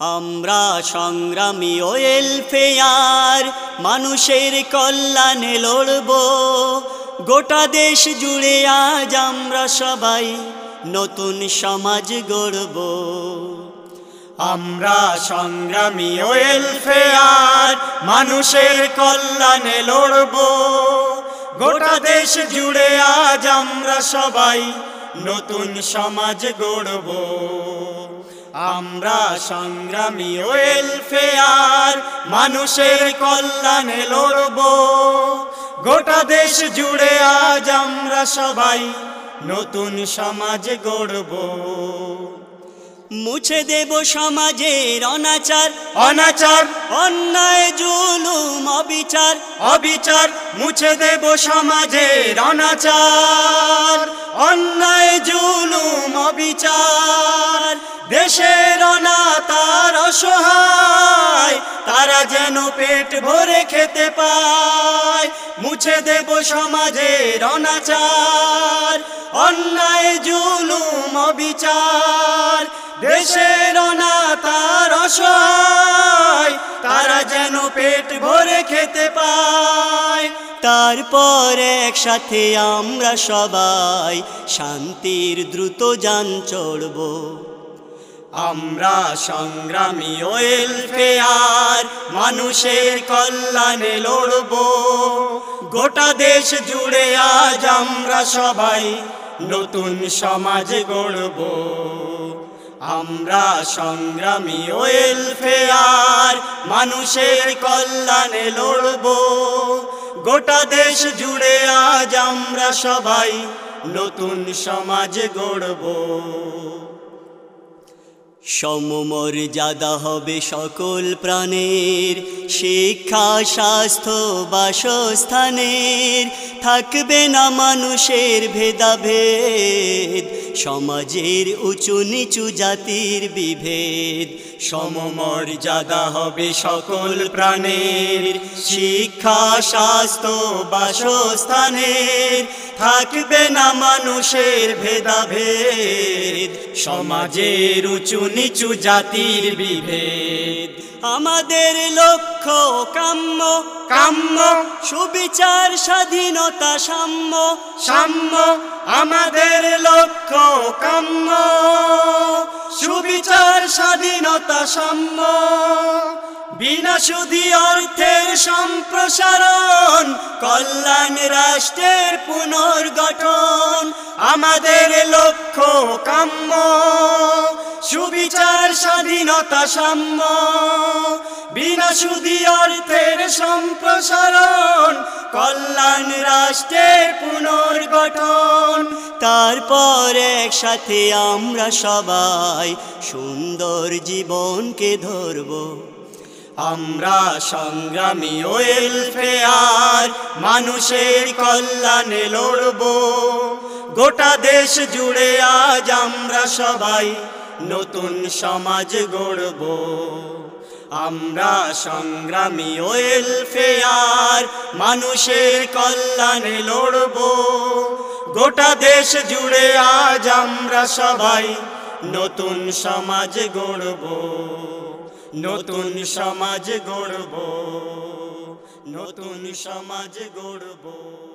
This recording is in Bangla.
আমরা সংগ্রামী ওয়েল ফেয়ার মানুষের কল্যাণে লড়ব। গোটা দেশ জুড়ে আজ আমরা সবাই নতুন সমাজ গড়ব। আমরা সংগ্রামী ওয়েল ফেয়ার মানুষের কল্যাণে লড়ব। গোটা দেশ জুড়ে আজ আমরা সবাই নতুন সমাজ গড়ব। আমরা সংগ্রামী ওয়েলফেয়ার মানুষের কল্যাণে লড়ব। গোটা দেশ জুড়ে আজ আমরা সবাই নতুন সমাজ গড়ব। মুছে দেব সমাজের অনাচার। অনাচার। অন্যায় জুলুম অবিচার। অবিচার। মুছে দেব সমাজের অনাচার। অন্যায় জুলুম অবিচার। দেশের অনাতার অসহায়, তারা যেন পেট ভরে খেতে পায়। মুছে দেব সমাজের অনাচার, অন্যায়, জুলুম, অবিচার। দেশের অনাতার অসহায়, তারা যেন পেট ভরে খেতে পায়। তারপর একসাথে আমরা সবাই শান্তির দ্রুত যান চড়ব। আমরা সংগ্রামী ওয়েলফেয়ার মানুষের কল্যাণে লড়ব। গোটা দেশ জুড়ে আজ আমরা সবাই নতুন সমাজ গড়ব। আমরা সংগ্রামী ওয়েলফেয়ার মানুষের কল্যাণে লড়ব। গোটা দেশ জুড়ে আজ আমরা সবাই নতুন সমাজ গড়ব। সমমর্যাদা হবে সকল প্রাণের। শিক্ষা, স্বাস্থ্য, বাসস্থানের। থাকবে না মানুষের ভেদাভেদ। সমাজের উঁচু নিচু জাতির বিভেদ। সমমর্যাদা হবে সকল প্রাণের। শিক্ষা, স্বাস্থ্য, বাসস্থানের, থাকবে না মানুষের ভেদাভেদ। সমাজের উঁচু নিচু জাতির বিভেদ। আমাদের লক্ষ্য কাম্য কাম্য, সুবিচার, স্বাধীনতা, সাম্য সাম্য। আমাদের লক্ষ্য কাম্য। স্বাধীনতা সাম্য। বিনা সুধি অর্থের সম্প্রসারণ কল্যাণ রাষ্ট্রের পুনর্গঠন আমাদের লক্ষ্য কাম্য। সুবিচার স্বাধীনতা সাম্য। বিনা সুধি অর্থের সম্প্রসারণ, কল্যাণ রাষ্ট্রের পুনর্গঠন। তারপর একসাথে আমরা সবাই সুন্দর জীবনকে ধরব। আমরা সংগ্রামী ওয়েলফেয়ার মানুষের কল্যাণে লড়ব। গোটা দেশ জুড়ে আজ আমরা সবাই নতুন সমাজ গড়ব। আমরা সংগ্রামী ওয়েলফেয়ার মানুষের কল্যাণে লড়ব। গোটা দেশ জুড়ে আজ আমরা সবাই নতুন সমাজ গড়ব। নতুন সমাজ গড়ব। নতুন সমাজ গড়ব।